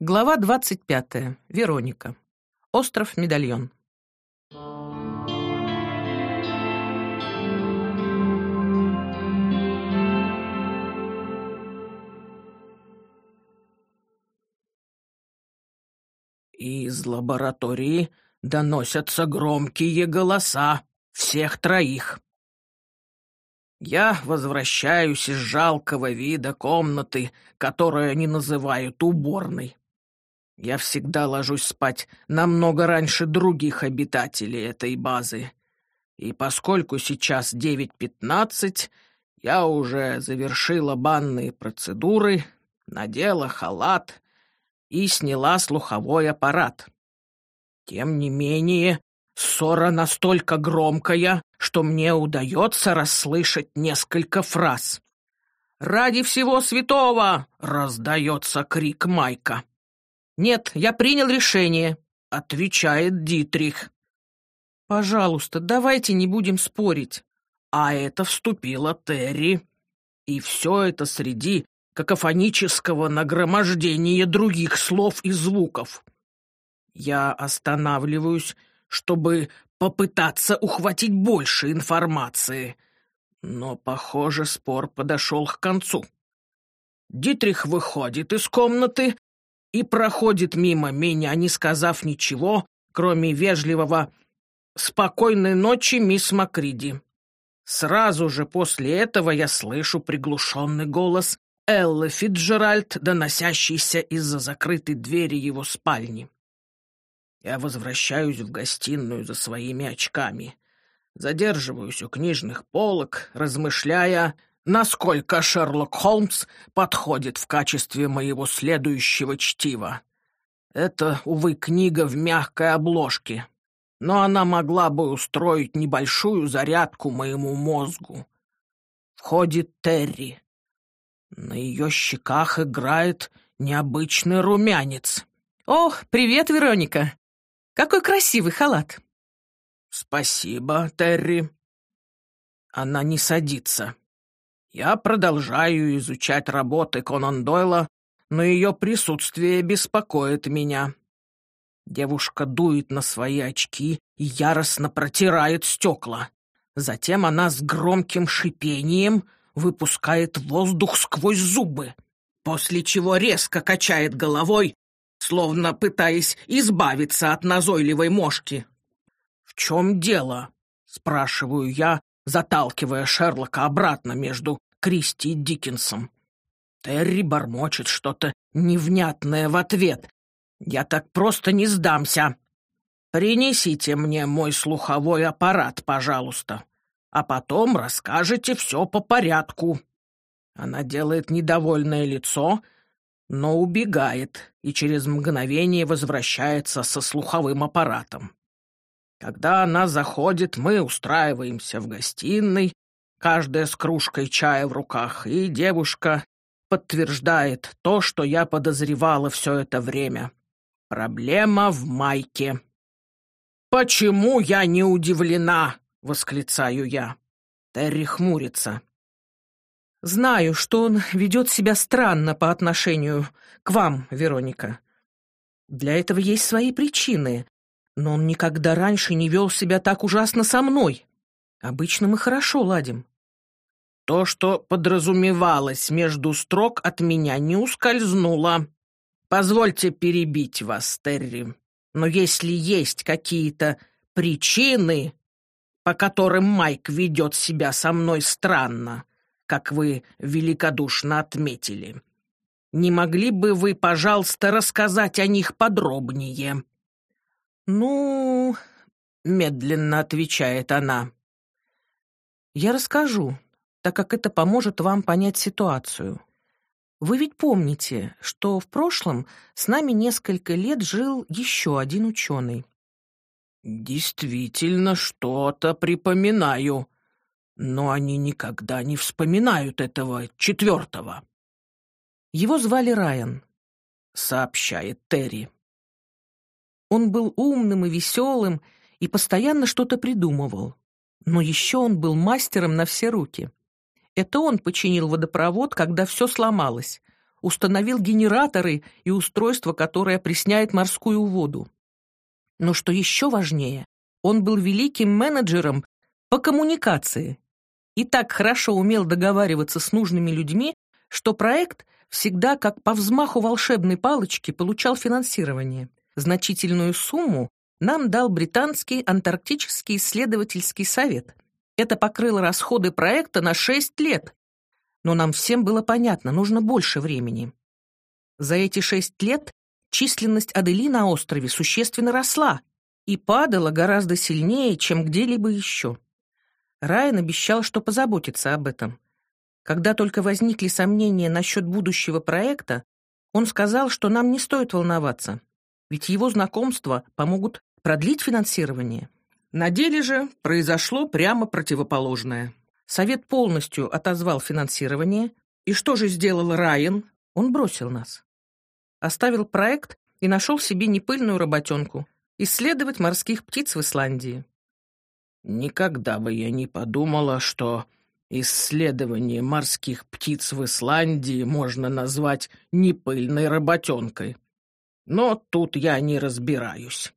Глава 25. Вероника. Остров Медальон. Из лаборатории доносятся громкие голоса всех троих. Я возвращаюсь из жалкого вида комнаты, которую они называют уборной. Я всегда ложусь спать намного раньше других обитателей этой базы. И поскольку сейчас 9.15, я уже завершила банные процедуры, надела халат и сняла слуховой аппарат. Тем не менее, ссора настолько громкая, что мне удается расслышать несколько фраз. «Ради всего святого!» — раздается крик Майка. «Нет, я принял решение», — отвечает Дитрих. «Пожалуйста, давайте не будем спорить». А это вступила Терри. И все это среди какофонического нагромождения других слов и звуков. Я останавливаюсь, чтобы попытаться ухватить больше информации. Но, похоже, спор подошел к концу. Дитрих выходит из комнаты и проходит мимо меня, не сказав ничего, кроме вежливого «Спокойной ночи, мисс Макриди». Сразу же после этого я слышу приглушенный голос Эллы Фитджеральд, доносящийся из-за закрытой двери его спальни. Я возвращаюсь в гостиную за своими очками. Задерживаюсь у книжных полок, размышляя, насколько Шерлок Холмс подходит в качестве моего следующего чтива. Это, увы, книга в мягкой обложке, но она могла бы устроить небольшую зарядку моему мозгу. Входит Терри. На ее щеках играет необычный румянец. «Ох, привет, Вероника! Какой красивый халат!» «Спасибо, Терри». Она не садится. Я продолжаю изучать работы Конан Дойла, но ее присутствие беспокоит меня. Девушка дует на свои очки и яростно протирает стекла. Затем она с громким шипением выпускает воздух сквозь зубы, после чего резко качает головой словно пытаясь избавиться от назойливой мошки. «В чем дело?» — спрашиваю я, заталкивая Шерлока обратно между Кристи и Диккенсом. Терри бормочет что-то невнятное в ответ. «Я так просто не сдамся. Принесите мне мой слуховой аппарат, пожалуйста, а потом расскажете все по порядку». Она делает недовольное лицо — но убегает и через мгновение возвращается со слуховым аппаратом. Когда она заходит, мы устраиваемся в гостиной, каждая с кружкой чая в руках, и девушка подтверждает то, что я подозревала все это время. Проблема в майке. «Почему я не удивлена?» — восклицаю я. Терри хмурится. Знаю, что он ведет себя странно по отношению к вам, Вероника. Для этого есть свои причины, но он никогда раньше не вел себя так ужасно со мной. Обычно мы хорошо ладим. То, что подразумевалось между строк, от меня не ускользнуло. Позвольте перебить вас, Терри. Но если есть какие-то причины, по которым Майк ведет себя со мной странно, как вы великодушно отметили. Не могли бы вы, пожалуйста, рассказать о них подробнее?» «Ну...» — медленно отвечает она. «Я расскажу, так как это поможет вам понять ситуацию. Вы ведь помните, что в прошлом с нами несколько лет жил еще один ученый?» «Действительно, что-то припоминаю», но они никогда не вспоминают этого четвертого. Его звали Райан, сообщает Терри. Он был умным и веселым и постоянно что-то придумывал. Но еще он был мастером на все руки. Это он починил водопровод, когда все сломалось, установил генераторы и устройство, которое опресняет морскую воду. Но что еще важнее, он был великим менеджером по коммуникации и так хорошо умел договариваться с нужными людьми, что проект всегда, как по взмаху волшебной палочки, получал финансирование. Значительную сумму нам дал британский антарктический исследовательский совет. Это покрыло расходы проекта на 6 лет. Но нам всем было понятно, нужно больше времени. За эти шесть лет численность Адели на острове существенно росла и падала гораздо сильнее, чем где-либо еще. Райан обещал, что позаботится об этом. Когда только возникли сомнения насчет будущего проекта, он сказал, что нам не стоит волноваться, ведь его знакомства помогут продлить финансирование. На деле же произошло прямо противоположное. Совет полностью отозвал финансирование, и что же сделал Райан? Он бросил нас. Оставил проект и нашел себе непыльную работенку — исследовать морских птиц в Исландии. Никогда бы я не подумала, что исследование морских птиц в Исландии можно назвать непыльной работенкой. Но тут я не разбираюсь.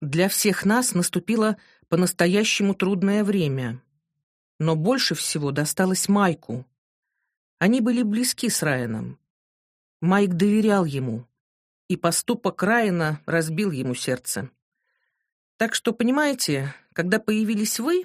Для всех нас наступило по-настоящему трудное время. Но больше всего досталось Майку. Они были близки с Райаном. Майк доверял ему, и поступок Райана разбил ему сердце. Так что, понимаете, когда появились вы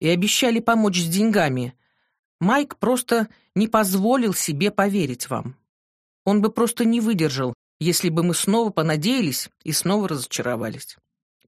и обещали помочь с деньгами, Майк просто не позволил себе поверить вам. Он бы просто не выдержал, если бы мы снова понадеялись и снова разочаровались.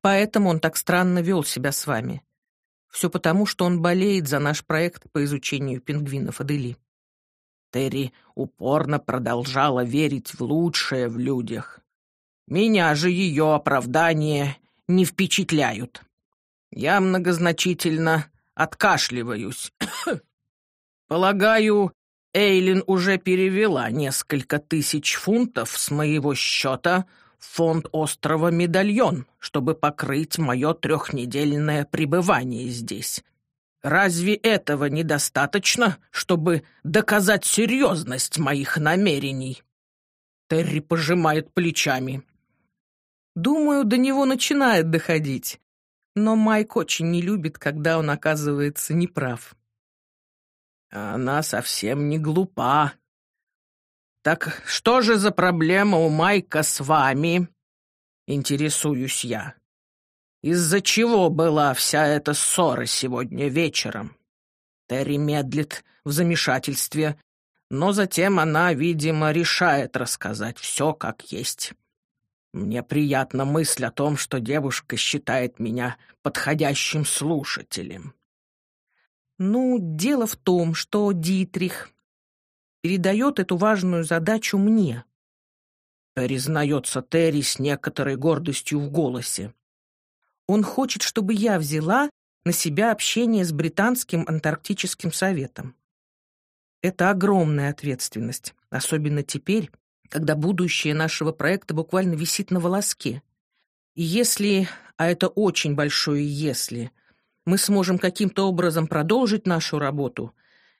Поэтому он так странно вел себя с вами. Все потому, что он болеет за наш проект по изучению пингвинов Адели. Терри упорно продолжала верить в лучшее в людях. Меня же ее оправдания не впечатляют. Я многозначительно откашливаюсь. Полагаю, Эйлин уже перевела несколько тысяч фунтов с моего счета в фонд острова Медальон, чтобы покрыть мое трехнедельное пребывание здесь. Разве этого недостаточно, чтобы доказать серьезность моих намерений? Терри пожимает плечами. Думаю, до него начинает доходить. Но Майк очень не любит, когда он оказывается неправ. Она совсем не глупа. Так что же за проблема у Майка с вами? Интересуюсь я. Из-за чего была вся эта ссора сегодня вечером? Терри медлит в замешательстве, но затем она, видимо, решает рассказать все как есть. Мне приятна мысль о том, что девушка считает меня подходящим слушателем. Ну, дело в том, что Дитрих передает эту важную задачу мне. Признается Терри с некоторой гордостью в голосе. Он хочет, чтобы я взяла на себя общение с Британским антарктическим советом. Это огромная ответственность, особенно теперь, когда будущее нашего проекта буквально висит на волоске. И если, а это очень большое «если», мы сможем каким-то образом продолжить нашу работу,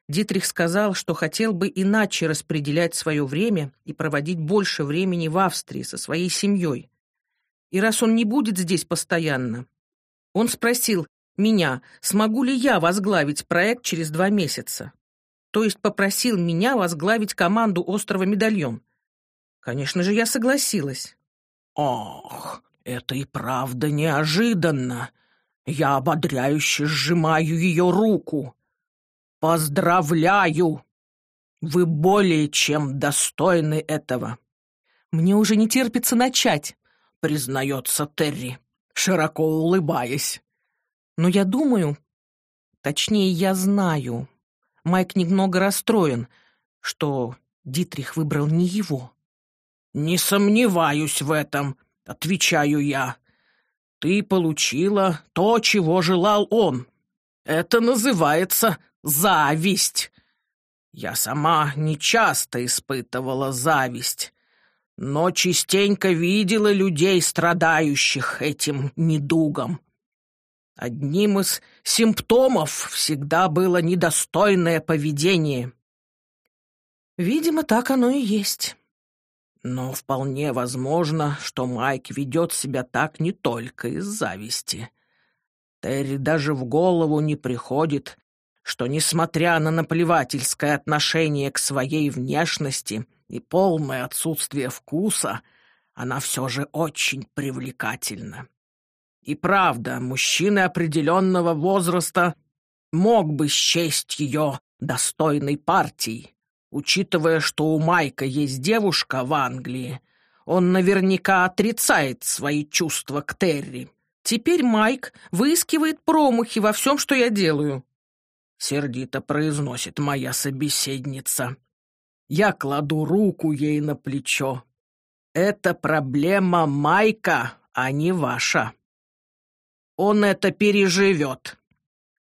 Дитрих сказал, что хотел бы иначе распределять свое время и проводить больше времени в Австрии со своей семьей. И раз он не будет здесь постоянно, он спросил меня, смогу ли я возглавить проект через два месяца. То есть попросил меня возглавить команду острова Медальон. Конечно же, я согласилась. «Ох, это и правда неожиданно. Я ободряюще сжимаю ее руку. Поздравляю! Вы более чем достойны этого». «Мне уже не терпится начать», — признается Терри, широко улыбаясь. «Но я думаю, точнее, я знаю, Майк немного расстроен, что Дитрих выбрал не его». «Не сомневаюсь в этом», — отвечаю я. «Ты получила то, чего желал он. Это называется зависть. Я сама нечасто испытывала зависть, но частенько видела людей, страдающих этим недугом. Одним из симптомов всегда было недостойное поведение. Видимо, так оно и есть. Но вполне возможно, что Майк ведет себя так не только из зависти. Терри даже в голову не приходит, что, несмотря на наплевательское отношение к своей внешности и полное отсутствие вкуса, она все же очень привлекательна. И правда, мужчины определенного возраста мог бы счесть ее достойной партией. Учитывая, что у Майка есть девушка в Англии, он наверняка отрицает свои чувства к Терри. Теперь Майк выискивает промахи во всем, что я делаю. Сердито произносит моя собеседница. Я кладу руку ей на плечо. Это проблема Майка, а не ваша. Он это переживет.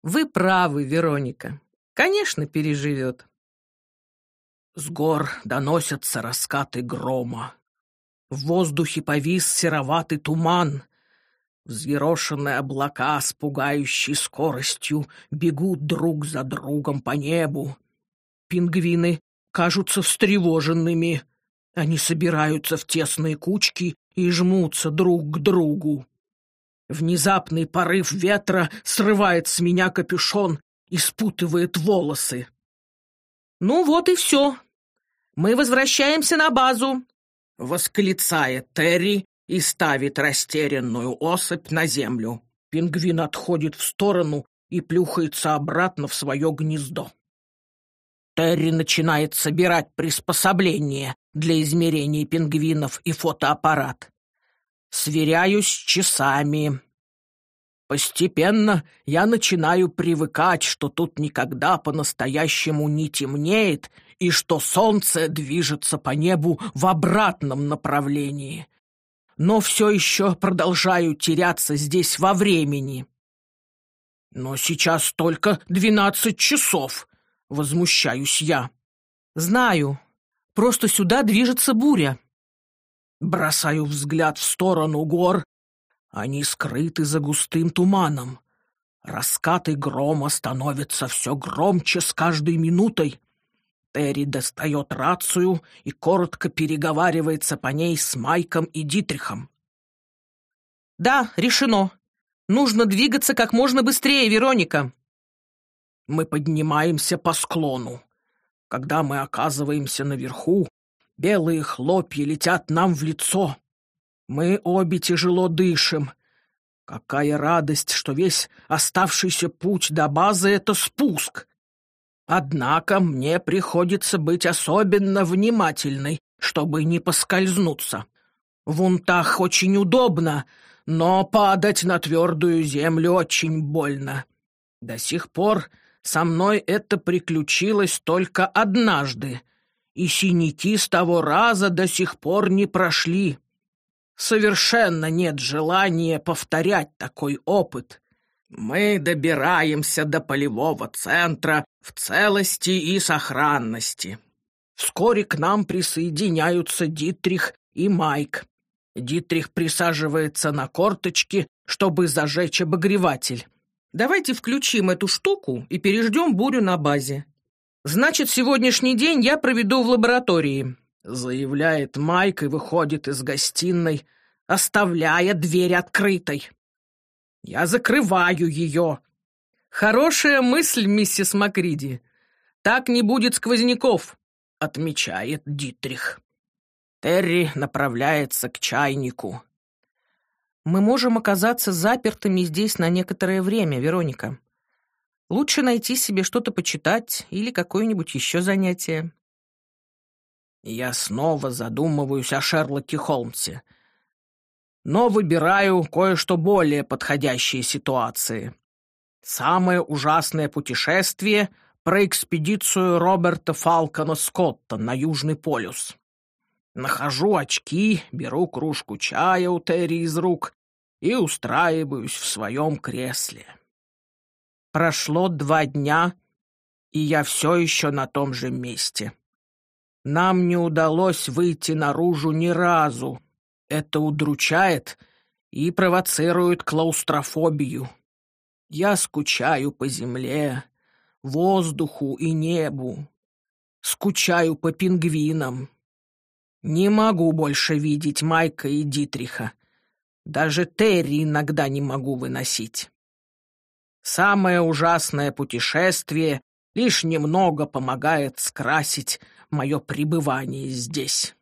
Вы правы, Вероника. Конечно, переживет. С гор доносятся раскаты грома. В воздухе повис сероватый туман. Взъерошенные облака с пугающей скоростью бегут друг за другом по небу. Пингвины кажутся встревоженными. Они собираются в тесные кучки и жмутся друг к другу. Внезапный порыв ветра срывает с меня капюшон и спутывает волосы. «Ну вот и все. Мы возвращаемся на базу», — восклицает Терри и ставит растерянную особь на землю. Пингвин отходит в сторону и плюхается обратно в свое гнездо. Терри начинает собирать приспособления для измерения пингвинов и фотоаппарат. Сверяюсь с часами. Постепенно я начинаю привыкать, что тут никогда по-настоящему не темнеет и что солнце движется по небу в обратном направлении. Но все еще продолжаю теряться здесь во времени. Но сейчас только двенадцать часов, возмущаюсь я. Знаю, просто сюда движется буря. Бросаю взгляд в сторону гор они скрыты за густым туманом. Раскаты грома становятся все громче с каждой минутой. Терри достает рацию и коротко переговаривается по ней с Майком и Дитрихом. «Да, решено. Нужно двигаться как можно быстрее, Вероника». Мы поднимаемся по склону. Когда мы оказываемся наверху, белые хлопья летят нам в лицо. Мы обе тяжело дышим. Какая радость, что весь оставшийся путь до базы — это спуск. Однако мне приходится быть особенно внимательной, чтобы не поскользнуться. В унтах очень удобно, но падать на твердую землю очень больно. До сих пор со мной это приключилось только однажды, и синяки с того раза до сих пор не прошли. Совершенно нет желания повторять такой опыт. Мы добираемся до полевого центра в целости и сохранности. Вскоре к нам присоединяются Дитрих и Майк. Дитрих присаживается на корточки, чтобы зажечь обогреватель. Давайте включим эту штуку и переждем бурю на базе. Значит, сегодняшний день я проведу в лаборатории заявляет Майк и выходит из гостиной, оставляя дверь открытой. Я закрываю ее. Хорошая мысль, миссис Макриди. Так не будет сквозняков, отмечает Дитрих. Терри направляется к чайнику. Мы можем оказаться запертыми здесь на некоторое время, Вероника. Лучше найти себе что-то почитать или какое-нибудь еще занятие. Я снова задумываюсь о Шерлоке Холмсе. Но выбираю кое-что более подходящие ситуации. Самое ужасное путешествие про экспедицию Роберта Фалкона Скотта на Южный полюс. Нахожу очки, беру кружку чая у Терри из рук и устраиваюсь в своем кресле. Прошло два дня, и я все еще на том же месте. Нам не удалось выйти наружу ни разу. Это удручает и провоцирует клаустрофобию. Я скучаю по земле, воздуху и небу. Скучаю по пингвинам. Не могу больше видеть Майка и Дитриха. Даже Терри иногда не могу выносить. Самое ужасное путешествие лишь немного помогает скрасить мое пребывание здесь.